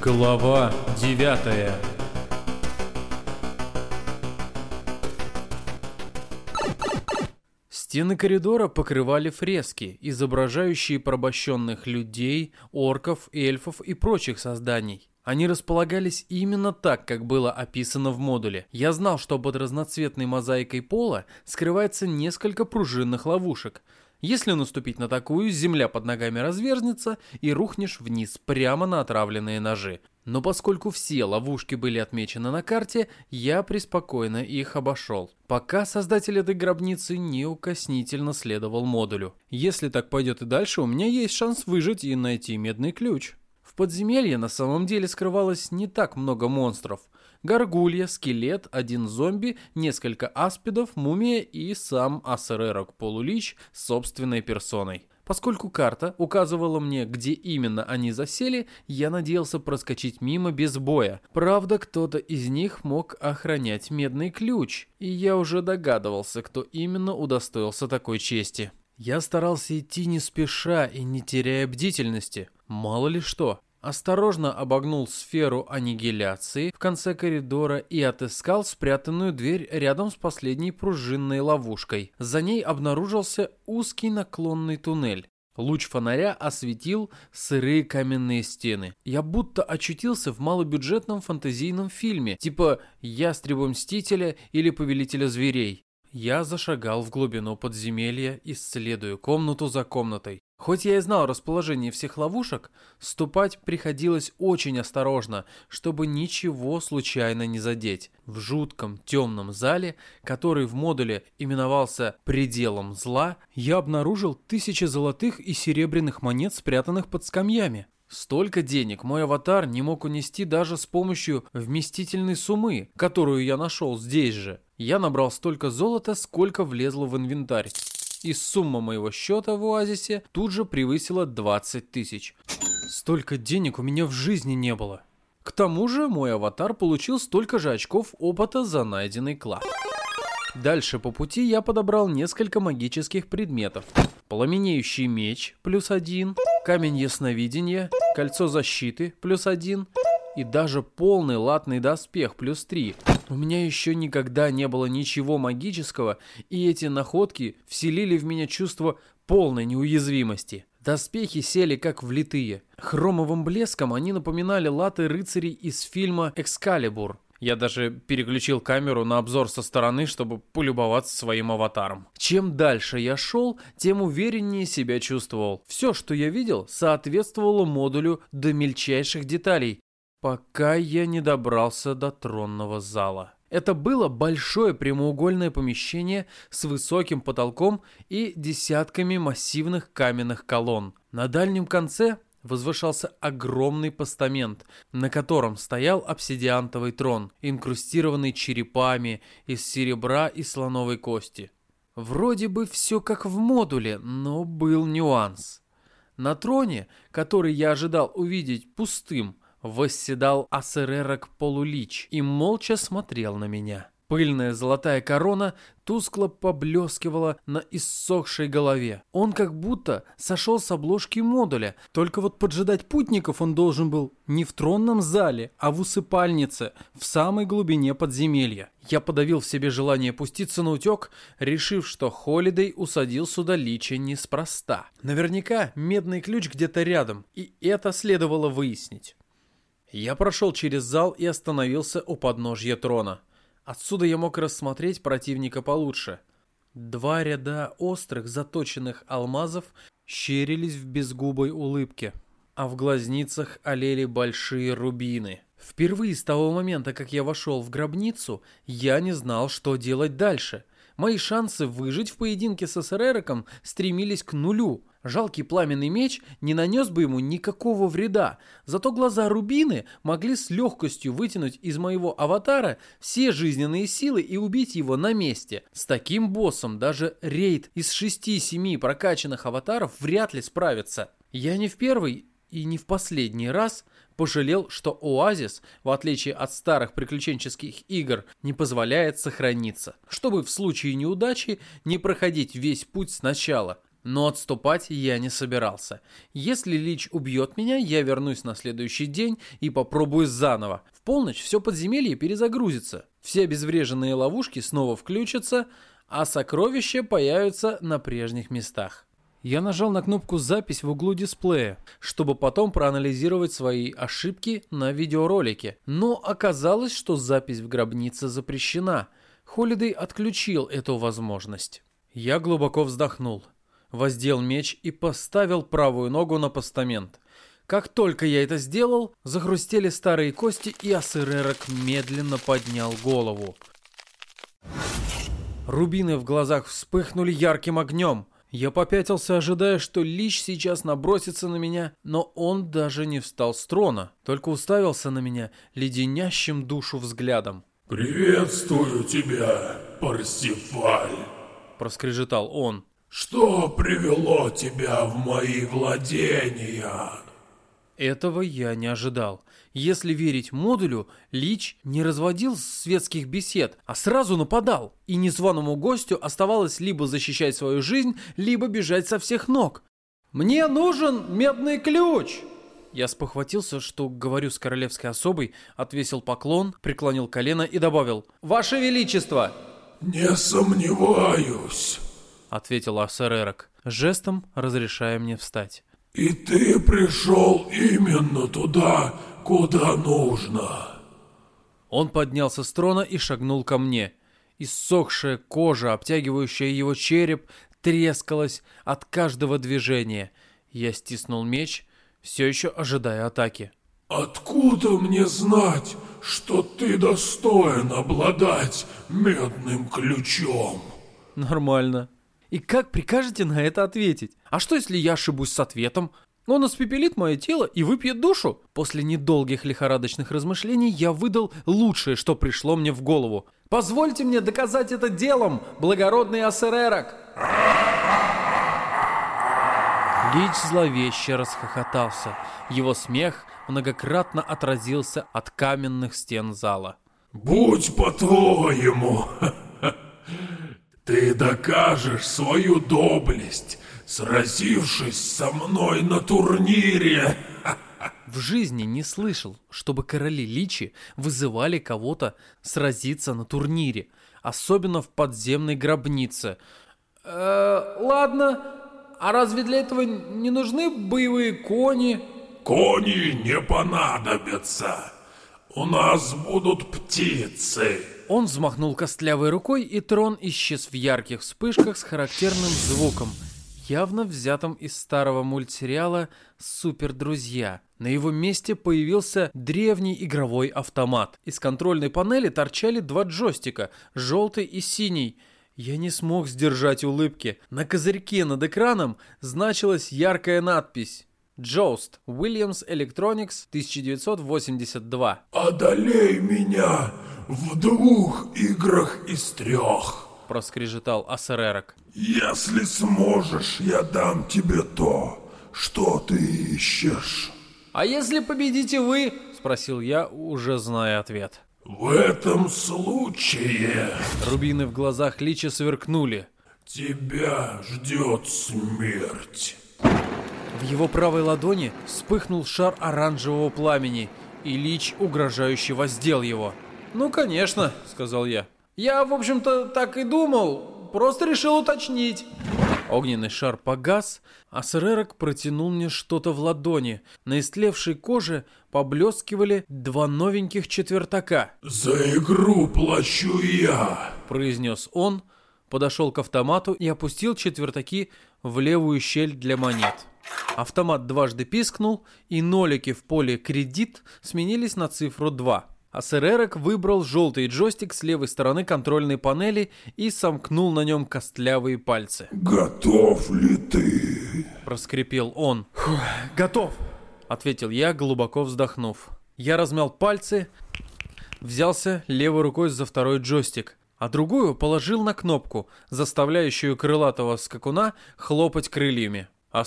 Глава девятая Стены коридора покрывали фрески, изображающие порабощенных людей, орков, эльфов и прочих созданий. Они располагались именно так, как было описано в модуле. Я знал, что под разноцветной мозаикой пола скрывается несколько пружинных ловушек. Если наступить на такую, земля под ногами разверзнется и рухнешь вниз прямо на отравленные ножи. Но поскольку все ловушки были отмечены на карте, я преспокойно их обошел. Пока создатель этой гробницы неукоснительно следовал модулю. Если так пойдет и дальше, у меня есть шанс выжить и найти медный ключ. В подземелье на самом деле скрывалось не так много монстров. Горгулья, скелет, один зомби, несколько аспидов, мумия и сам Асерерок Полулич собственной персоной. Поскольку карта указывала мне, где именно они засели, я надеялся проскочить мимо без боя. Правда, кто-то из них мог охранять медный ключ, и я уже догадывался, кто именно удостоился такой чести. Я старался идти не спеша и не теряя бдительности. Мало ли что. Осторожно обогнул сферу аннигиляции в конце коридора и отыскал спрятанную дверь рядом с последней пружинной ловушкой. За ней обнаружился узкий наклонный туннель. Луч фонаря осветил сырые каменные стены. Я будто очутился в малобюджетном фантазийном фильме, типа «Ястреба Мстителя» или «Повелителя зверей». Я зашагал в глубину подземелья, исследуя комнату за комнатой. Хоть я и знал расположение всех ловушек, ступать приходилось очень осторожно, чтобы ничего случайно не задеть. В жутком темном зале, который в модуле именовался «пределом зла», я обнаружил тысячи золотых и серебряных монет, спрятанных под скамьями. Столько денег мой аватар не мог унести даже с помощью вместительной суммы, которую я нашел здесь же. Я набрал столько золота, сколько влезло в инвентарь. И сумма моего счета в оазисе тут же превысила 20 тысяч. Столько денег у меня в жизни не было. К тому же мой аватар получил столько же очков опыта за найденный клад. Дальше по пути я подобрал несколько магических предметов. Пламенеющий меч плюс один, камень ясновидения, кольцо защиты плюс один и даже полный латный доспех плюс три. У меня еще никогда не было ничего магического, и эти находки вселили в меня чувство полной неуязвимости. Доспехи сели как влитые. Хромовым блеском они напоминали латы рыцарей из фильма «Экскалибур». Я даже переключил камеру на обзор со стороны, чтобы полюбоваться своим аватаром. Чем дальше я шел, тем увереннее себя чувствовал. Все, что я видел, соответствовало модулю до мельчайших деталей, пока я не добрался до тронного зала. Это было большое прямоугольное помещение с высоким потолком и десятками массивных каменных колонн. На дальнем конце возвышался огромный постамент, на котором стоял обсидиантовый трон, инкрустированный черепами из серебра и слоновой кости. Вроде бы все как в модуле, но был нюанс. На троне, который я ожидал увидеть пустым, восседал Асерерок Полулич и молча смотрел на меня. Пыльная золотая корона тускло поблескивала на иссохшей голове. Он как будто сошел с обложки модуля, только вот поджидать путников он должен был не в тронном зале, а в усыпальнице, в самой глубине подземелья. Я подавил в себе желание пуститься на утек, решив, что Холидей усадил сюда Лича неспроста. Наверняка медный ключ где-то рядом, и это следовало выяснить. Я прошел через зал и остановился у подножья трона. Отсюда я мог рассмотреть противника получше. Два ряда острых заточенных алмазов щерились в безгубой улыбке, а в глазницах олели большие рубины. Впервые с того момента, как я вошел в гробницу, я не знал, что делать дальше. Мои шансы выжить в поединке с СРРоком стремились к нулю. Жалкий пламенный меч не нанес бы ему никакого вреда, зато глаза Рубины могли с легкостью вытянуть из моего аватара все жизненные силы и убить его на месте. С таким боссом даже рейд из 6-7 прокачанных аватаров вряд ли справится. Я не в первый и не в последний раз пожалел, что Оазис, в отличие от старых приключенческих игр, не позволяет сохраниться, чтобы в случае неудачи не проходить весь путь сначала – Но отступать я не собирался. Если Лич убьет меня, я вернусь на следующий день и попробую заново. В полночь все подземелье перезагрузится. Все обезвреженные ловушки снова включатся, а сокровища появятся на прежних местах. Я нажал на кнопку «Запись» в углу дисплея, чтобы потом проанализировать свои ошибки на видеоролике. Но оказалось, что запись в гробнице запрещена. Холидей отключил эту возможность. Я глубоко вздохнул, воздел меч и поставил правую ногу на постамент. Как только я это сделал, захрустели старые кости, и Асерерок медленно поднял голову. Рубины в глазах вспыхнули ярким огнем – я попятился, ожидая, что Лич сейчас набросится на меня, но он даже не встал с трона, только уставился на меня леденящим душу взглядом. «Приветствую тебя, Парсифаль!» – проскрежетал он. «Что привело тебя в мои владения?» Этого я не ожидал. Если верить модулю, Лич не разводил светских бесед, а сразу нападал. И незваному гостю оставалось либо защищать свою жизнь, либо бежать со всех ног. «Мне нужен медный ключ!» Я спохватился, что говорю с королевской особой, отвесил поклон, преклонил колено и добавил «Ваше Величество!» «Не сомневаюсь», — ответил Ассерерок, жестом разрешая мне встать. И ты пришел именно туда, куда нужно. Он поднялся с трона и шагнул ко мне. Иссохшая кожа, обтягивающая его череп, трескалась от каждого движения. Я стиснул меч, все еще ожидая атаки. «Откуда мне знать, что ты достоин обладать медным ключом?» «Нормально. И как прикажете на это ответить? А что, если я ошибусь с ответом? Он испепелит мое тело и выпьет душу. После недолгих лихорадочных размышлений я выдал лучшее, что пришло мне в голову. Позвольте мне доказать это делом, благородный Ассерерок. Лич зловеще расхохотался. Его смех многократно отразился от каменных стен зала. «Будь по-твоему!» Ты докажешь свою доблесть, сразившись со мной на турнире. В жизни не слышал, чтобы короли Личи вызывали кого-то сразиться на турнире, особенно в подземной гробнице. Э, ладно, а разве для этого не нужны боевые кони? Кони не понадобятся. У нас будут птицы. Он взмахнул костлявой рукой, и трон исчез в ярких вспышках с характерным звуком, явно взятым из старого мультсериала «Супер друзья». На его месте появился древний игровой автомат. Из контрольной панели торчали два джойстика, желтый и синий. Я не смог сдержать улыбки. На козырьке над экраном значилась яркая надпись Джоуст, Williams Electronics, 1982. «Одолей меня в двух играх из трех!» Проскрежетал Ассерерок. «Если сможешь, я дам тебе то, что ты ищешь». «А если победите вы?» Спросил я, уже зная ответ. «В этом случае...» Рубины в глазах Лича сверкнули. «Тебя ждет смерть». В его правой ладони вспыхнул шар оранжевого пламени, и Лич угрожающе воздел его. «Ну, конечно», — сказал я. «Я, в общем-то, так и думал, просто решил уточнить». Огненный шар погас, а Срерок протянул мне что-то в ладони. На истлевшей коже поблескивали два новеньких четвертака. «За игру плачу я», — произнес он, подошел к автомату и опустил четвертаки в левую щель для монет. Автомат дважды пискнул, и нолики в поле «Кредит» сменились на цифру 2. А выбрал желтый джойстик с левой стороны контрольной панели и сомкнул на нем костлявые пальцы. «Готов ли ты?» – проскрипел он. «Готов!» – ответил я, глубоко вздохнув. Я размял пальцы, взялся левой рукой за второй джойстик, а другую положил на кнопку, заставляющую крылатого скакуна хлопать крыльями. А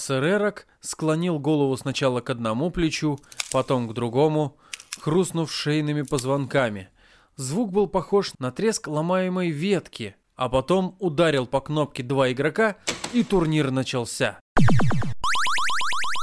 склонил голову сначала к одному плечу, потом к другому, хрустнув шейными позвонками. Звук был похож на треск ломаемой ветки, а потом ударил по кнопке два игрока, и турнир начался.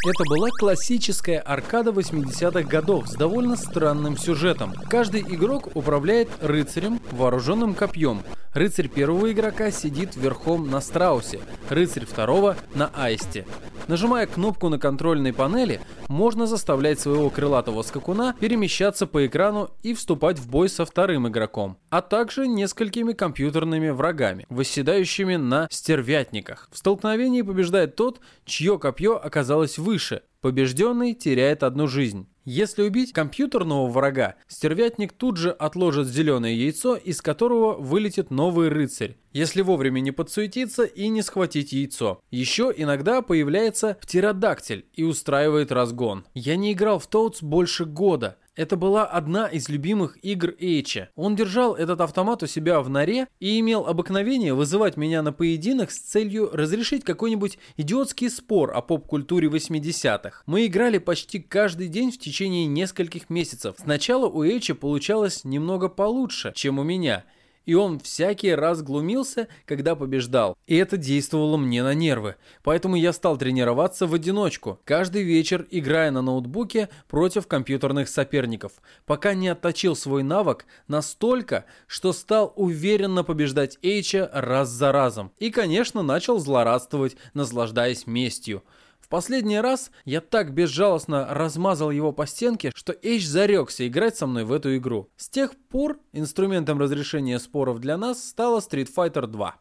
Это была классическая аркада 80-х годов с довольно странным сюжетом. Каждый игрок управляет рыцарем, вооруженным копьем. Рыцарь первого игрока сидит верхом на страусе, рыцарь второго на аисте. Нажимая кнопку на контрольной панели, можно заставлять своего крылатого скакуна перемещаться по экрану и вступать в бой со вторым игроком, а также несколькими компьютерными врагами, восседающими на стервятниках. В столкновении побеждает тот, чье копье оказалось выше. Побежденный теряет одну жизнь. Если убить компьютерного врага, стервятник тут же отложит зеленое яйцо, из которого вылетит новый рыцарь, если вовремя не подсуетиться и не схватить яйцо. Еще иногда появляется птеродактиль и устраивает разгон. Я не играл в Тоутс больше года. Это была одна из любимых игр Эйча. Он держал этот автомат у себя в норе и имел обыкновение вызывать меня на поединок с целью разрешить какой-нибудь идиотский спор о поп-культуре 80-х. Мы играли почти каждый день в течение нескольких месяцев. Сначала у Эйча получалось немного получше, чем у меня – и он всякий раз глумился, когда побеждал. И это действовало мне на нервы. Поэтому я стал тренироваться в одиночку, каждый вечер играя на ноутбуке против компьютерных соперников, пока не отточил свой навык настолько, что стал уверенно побеждать Эйча раз за разом. И, конечно, начал злорадствовать, наслаждаясь местью. Последний раз я так безжалостно размазал его по стенке, что Эйч зарекся играть со мной в эту игру. С тех пор инструментом разрешения споров для нас стала Street Fighter 2.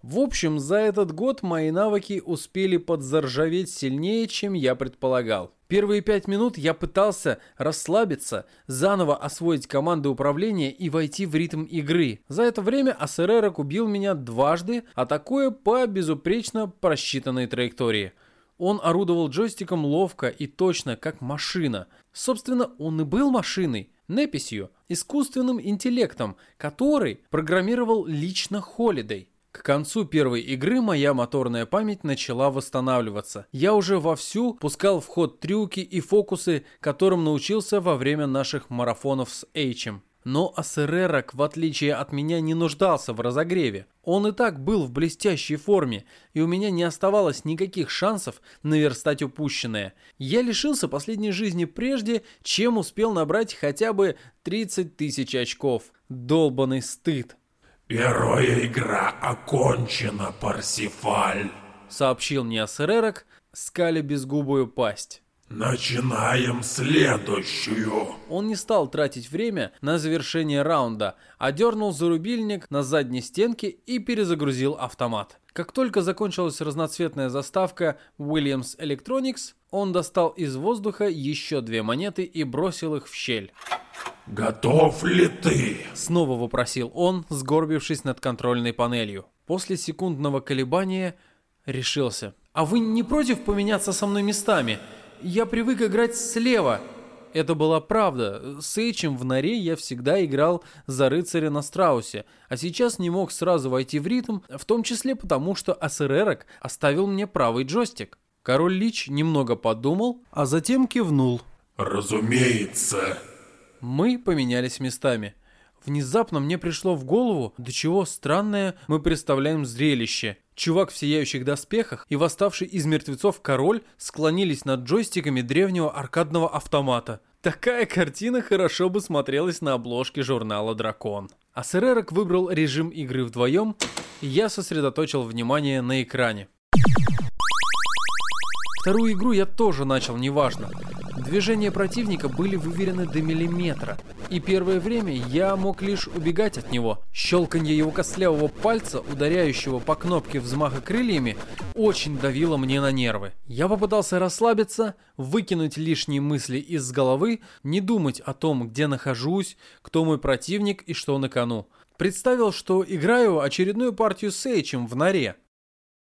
В общем, за этот год мои навыки успели подзаржаветь сильнее, чем я предполагал. Первые пять минут я пытался расслабиться, заново освоить команды управления и войти в ритм игры. За это время Асерерок убил меня дважды, атакуя по безупречно просчитанной траектории – он орудовал джойстиком ловко и точно, как машина. Собственно, он и был машиной, неписью, искусственным интеллектом, который программировал лично Холидей. К концу первой игры моя моторная память начала восстанавливаться. Я уже вовсю пускал в ход трюки и фокусы, которым научился во время наших марафонов с Эйчем. Но Асерерок, в отличие от меня, не нуждался в разогреве. Он и так был в блестящей форме, и у меня не оставалось никаких шансов наверстать упущенное. Я лишился последней жизни прежде, чем успел набрать хотя бы 30 тысяч очков. Долбанный стыд. «Первая игра окончена, Парсифаль», — сообщил мне Асерерок, скаля безгубую пасть. Начинаем следующую. Он не стал тратить время на завершение раунда, а дернул зарубильник на задней стенке и перезагрузил автомат. Как только закончилась разноцветная заставка Williams Electronics, он достал из воздуха еще две монеты и бросил их в щель. «Готов ли ты?» Снова вопросил он, сгорбившись над контрольной панелью. После секундного колебания решился. «А вы не против поменяться со мной местами?» Я привык играть слева. Это была правда. С Эйчем в норе я всегда играл за рыцаря на страусе, а сейчас не мог сразу войти в ритм, в том числе потому, что Асерерок оставил мне правый джойстик. Король Лич немного подумал, а затем кивнул. «Разумеется». Мы поменялись местами. Внезапно мне пришло в голову, до чего странное мы представляем зрелище. Чувак в сияющих доспехах и восставший из мертвецов король склонились над джойстиками древнего аркадного автомата. Такая картина хорошо бы смотрелась на обложке журнала «Дракон». А Серерок выбрал режим игры вдвоем, и я сосредоточил внимание на экране. Вторую игру я тоже начал неважно. Движения противника были выверены до миллиметра, и первое время я мог лишь убегать от него. Щелканье его костлявого пальца, ударяющего по кнопке взмаха крыльями, очень давило мне на нервы. Я попытался расслабиться, выкинуть лишние мысли из головы, не думать о том, где нахожусь, кто мой противник и что на кону. Представил, что играю очередную партию с Эйчем в норе.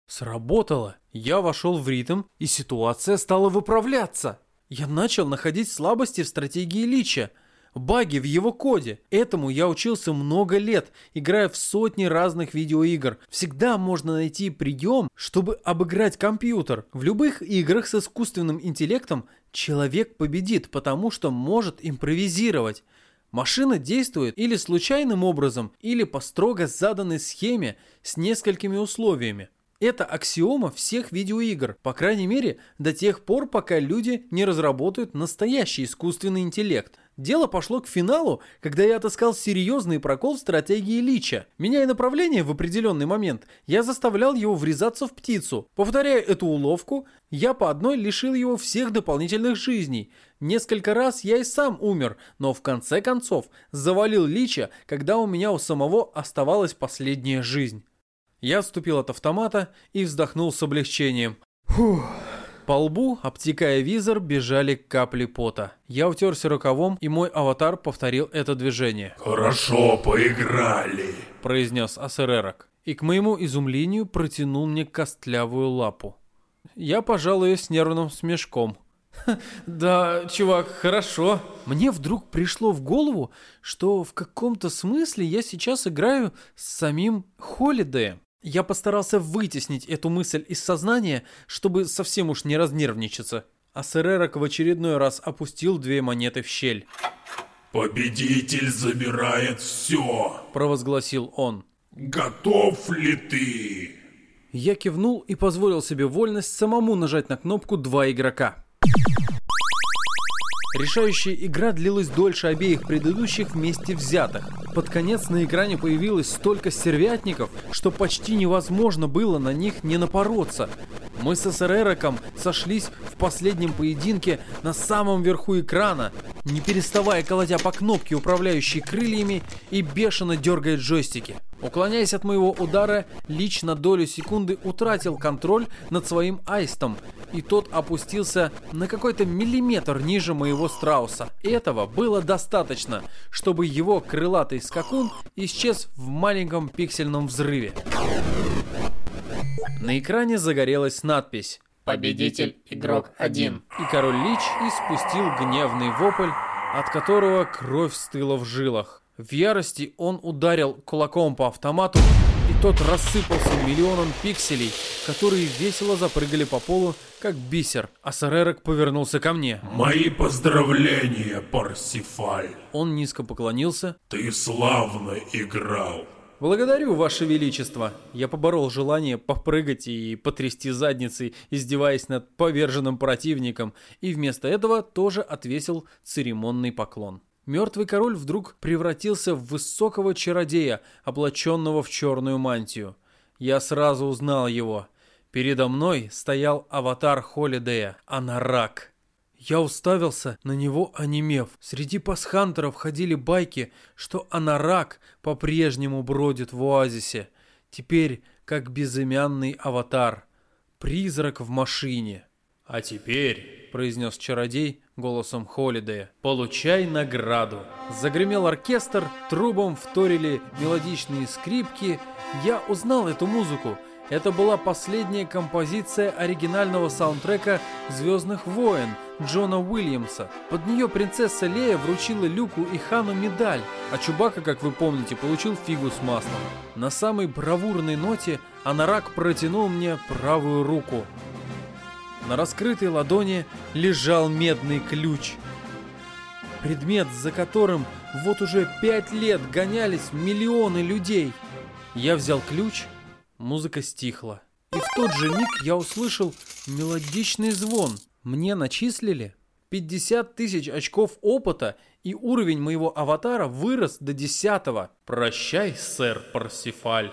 Сработало. Я вошел в ритм, и ситуация стала выправляться. Я начал находить слабости в стратегии Лича, баги в его коде. Этому я учился много лет, играя в сотни разных видеоигр. Всегда можно найти прием, чтобы обыграть компьютер. В любых играх с искусственным интеллектом человек победит, потому что может импровизировать. Машина действует или случайным образом, или по строго заданной схеме с несколькими условиями. Это аксиома всех видеоигр, по крайней мере, до тех пор, пока люди не разработают настоящий искусственный интеллект. Дело пошло к финалу, когда я отыскал серьезный прокол в стратегии Лича. Меняя направление в определенный момент, я заставлял его врезаться в птицу. Повторяя эту уловку, я по одной лишил его всех дополнительных жизней. Несколько раз я и сам умер, но в конце концов завалил Лича, когда у меня у самого оставалась последняя жизнь. Я отступил от автомата и вздохнул с облегчением. Фух. По лбу, обтекая визор, бежали капли пота. Я утерся рукавом, и мой аватар повторил это движение. «Хорошо поиграли», — произнес Асерерок. И к моему изумлению протянул мне костлявую лапу. Я пожал ее с нервным смешком. «Да, чувак, хорошо». Мне вдруг пришло в голову, что в каком-то смысле я сейчас играю с самим Холидеем. Я постарался вытеснить эту мысль из сознания, чтобы совсем уж не разнервничаться. А Серерок в очередной раз опустил две монеты в щель. «Победитель забирает все!» – провозгласил он. «Готов ли ты?» Я кивнул и позволил себе вольность самому нажать на кнопку «Два игрока». Решающая игра длилась дольше обеих предыдущих вместе взятых. Под конец на экране появилось столько стервятников, что почти невозможно было на них не напороться. Мы с СРРоком сошлись в последнем поединке на самом верху экрана, не переставая колотя по кнопке, управляющей крыльями, и бешено дергая джойстики. Уклоняясь от моего удара, Лич на долю секунды утратил контроль над своим аистом, и тот опустился на какой-то миллиметр ниже моего страуса. Этого было достаточно, чтобы его крылатый скакун исчез в маленьком пиксельном взрыве. На экране загорелась надпись «Победитель игрок 1». И король Лич испустил гневный вопль, от которого кровь стыла в жилах. В ярости он ударил кулаком по автомату, тот рассыпался миллионом пикселей, которые весело запрыгали по полу, как бисер. А Сарерок повернулся ко мне. «Мои поздравления, Парсифаль!» Он низко поклонился. «Ты славно играл!» «Благодарю, Ваше Величество!» Я поборол желание попрыгать и потрясти задницей, издеваясь над поверженным противником, и вместо этого тоже отвесил церемонный поклон. Мертвый король вдруг превратился в высокого чародея, облаченного в черную мантию. Я сразу узнал его. Передо мной стоял аватар Холидея, Анарак. Я уставился на него, онемев. Среди пасхантеров ходили байки, что Анарак по-прежнему бродит в оазисе. Теперь как безымянный аватар. Призрак в машине. «А теперь», — произнес чародей голосом Холидея, — «получай награду». Загремел оркестр, трубом вторили мелодичные скрипки. Я узнал эту музыку. Это была последняя композиция оригинального саундтрека «Звездных войн» Джона Уильямса. Под нее принцесса Лея вручила Люку и Хану медаль, а Чубака, как вы помните, получил фигу с маслом. На самой бравурной ноте Анарак протянул мне правую руку. На раскрытой ладони лежал медный ключ. Предмет, за которым вот уже пять лет гонялись миллионы людей. Я взял ключ, музыка стихла. И в тот же миг я услышал мелодичный звон. Мне начислили 50 тысяч очков опыта, и уровень моего аватара вырос до десятого. Прощай, сэр Парсифаль.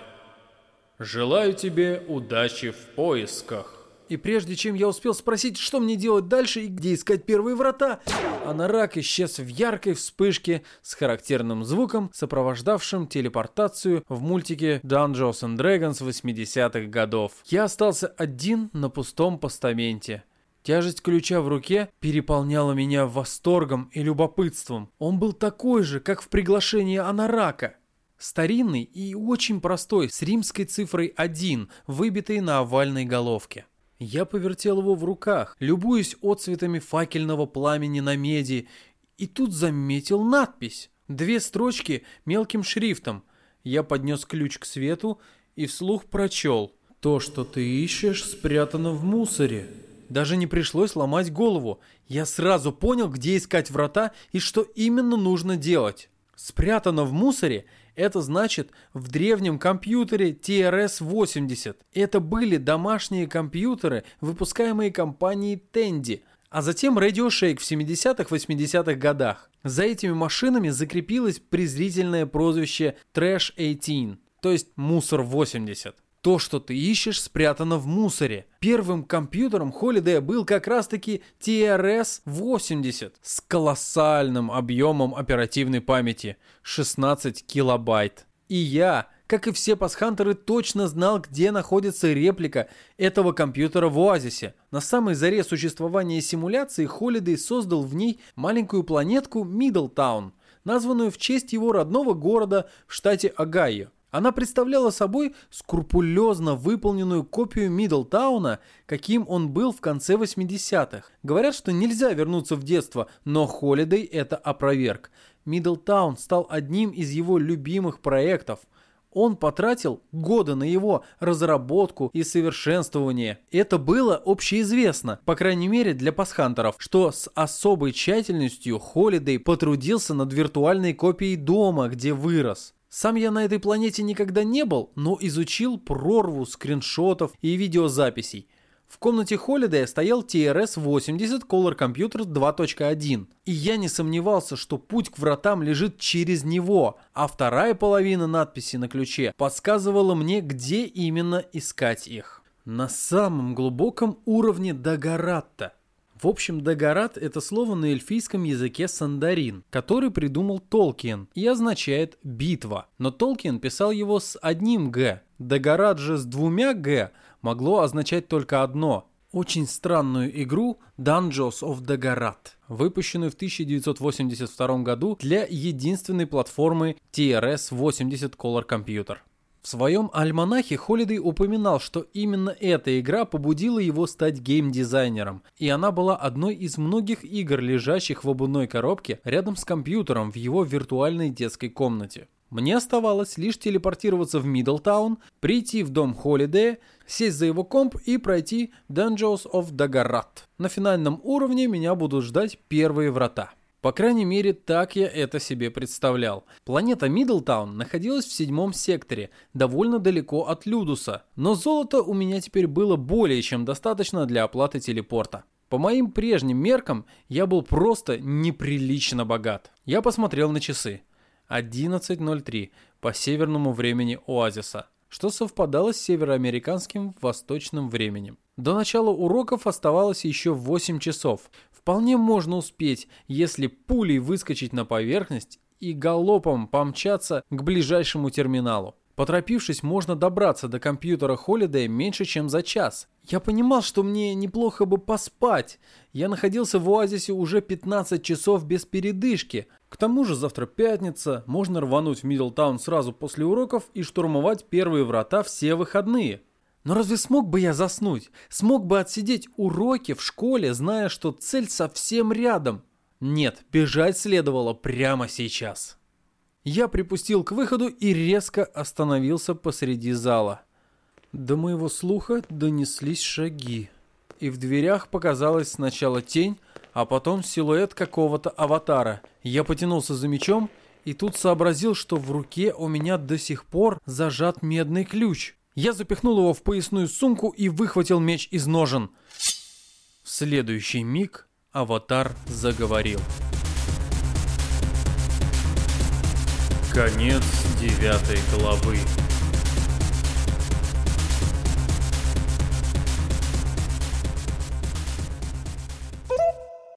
Желаю тебе удачи в поисках. И прежде чем я успел спросить, что мне делать дальше и где искать первые врата, Анарак исчез в яркой вспышке с характерным звуком, сопровождавшим телепортацию в мультике Dungeons and Dragons 80-х годов. Я остался один на пустом постаменте. Тяжесть ключа в руке переполняла меня восторгом и любопытством. Он был такой же, как в приглашении Анарака. Старинный и очень простой, с римской цифрой 1, выбитой на овальной головке. Я повертел его в руках, любуясь отцветами факельного пламени на меди, и тут заметил надпись. Две строчки мелким шрифтом. Я поднес ключ к свету и вслух прочел. «То, что ты ищешь, спрятано в мусоре». Даже не пришлось ломать голову. Я сразу понял, где искать врата и что именно нужно делать. Спрятано в мусоре – это значит в древнем компьютере TRS-80. Это были домашние компьютеры, выпускаемые компанией Tandy, а затем Radio Shack в 70-80-х годах. За этими машинами закрепилось презрительное прозвище Trash 18, то есть Мусор 80. То, что ты ищешь, спрятано в мусоре. Первым компьютером Holiday был как раз-таки TRS-80 с колоссальным объемом оперативной памяти – 16 килобайт. И я, как и все пасхантеры, точно знал, где находится реплика этого компьютера в Оазисе. На самой заре существования симуляции Holiday создал в ней маленькую планетку Миддлтаун, названную в честь его родного города в штате Огайо. Она представляла собой скрупулезно выполненную копию Миддлтауна, каким он был в конце 80-х. Говорят, что нельзя вернуться в детство, но Холидей это опроверг. Миддлтаун стал одним из его любимых проектов. Он потратил годы на его разработку и совершенствование. Это было общеизвестно, по крайней мере для пасхантеров, что с особой тщательностью Холидей потрудился над виртуальной копией дома, где вырос. Сам я на этой планете никогда не был, но изучил прорву скриншотов и видеозаписей. В комнате Холидея стоял TRS-80 Color Computer 2.1, и я не сомневался, что путь к вратам лежит через него, а вторая половина надписи на ключе подсказывала мне, где именно искать их. На самом глубоком уровне Дагоратта – в общем, Дагорат – это слово на эльфийском языке сандарин, который придумал Толкиен и означает «битва». Но Толкиен писал его с одним «г». Дагорат же с двумя «г» могло означать только одно – очень странную игру Dungeons of Dagarat, выпущенную в 1982 году для единственной платформы TRS-80 Color Computer. В своем альманахе Холидей упоминал, что именно эта игра побудила его стать геймдизайнером, и она была одной из многих игр, лежащих в обувной коробке рядом с компьютером в его виртуальной детской комнате. Мне оставалось лишь телепортироваться в Миддлтаун, прийти в дом Холидея, сесть за его комп и пройти Dungeons of Dagarat. На финальном уровне меня будут ждать первые врата. По крайней мере, так я это себе представлял. Планета Миддлтаун находилась в седьмом секторе, довольно далеко от Людуса, но золота у меня теперь было более чем достаточно для оплаты телепорта. По моим прежним меркам, я был просто неприлично богат. Я посмотрел на часы. 11.03 по северному времени Оазиса, что совпадало с североамериканским восточным временем. До начала уроков оставалось еще 8 часов. Вполне можно успеть, если пулей выскочить на поверхность и галопом помчаться к ближайшему терминалу. Поторопившись, можно добраться до компьютера Холидея меньше, чем за час. Я понимал, что мне неплохо бы поспать. Я находился в оазисе уже 15 часов без передышки. К тому же завтра пятница, можно рвануть в Миддлтаун сразу после уроков и штурмовать первые врата все выходные. Но разве смог бы я заснуть? Смог бы отсидеть уроки в школе, зная, что цель совсем рядом? Нет, бежать следовало прямо сейчас. Я припустил к выходу и резко остановился посреди зала. До моего слуха донеслись шаги. И в дверях показалась сначала тень, а потом силуэт какого-то аватара. Я потянулся за мечом и тут сообразил, что в руке у меня до сих пор зажат медный ключ. Я запихнул его в поясную сумку и выхватил меч из ножен. В следующий миг аватар заговорил. Конец девятой главы.